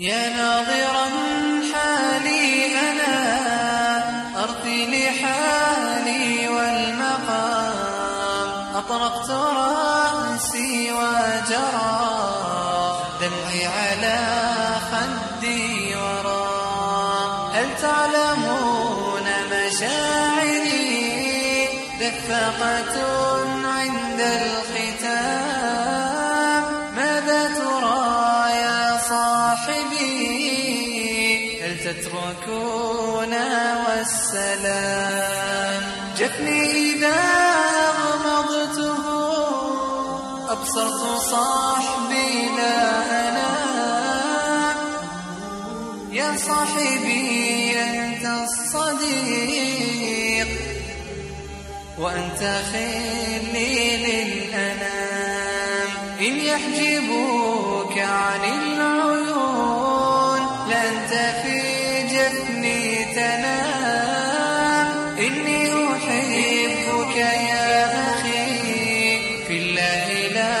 يا ناظرا حالي أنا أرثي لحالي والمقام. أطرقت رأسي وجرى دمعي على خدي ورا. هل تعلمون مشاعري؟ دفقة عند الختام. صاحبي هل تتركون والسلام؟ جفني إذا أغمضته أبصرت صاحبي لا أنام. يا صاحبي أنت الصديق وأنت خلي للأنام. إن يحجبوك عن العيون في جفني تنام إني أحبك يا أخي. في الله لا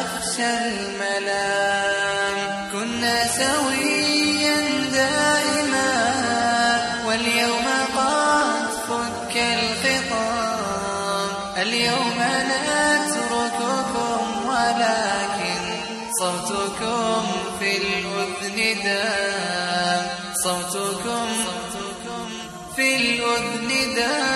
أخشى الملام. كنا سويا دائما. واليوم قد فك الخطام. اليوم نترككم ولكن صوتكم في الأذن دام. صوتكم في الأذن دام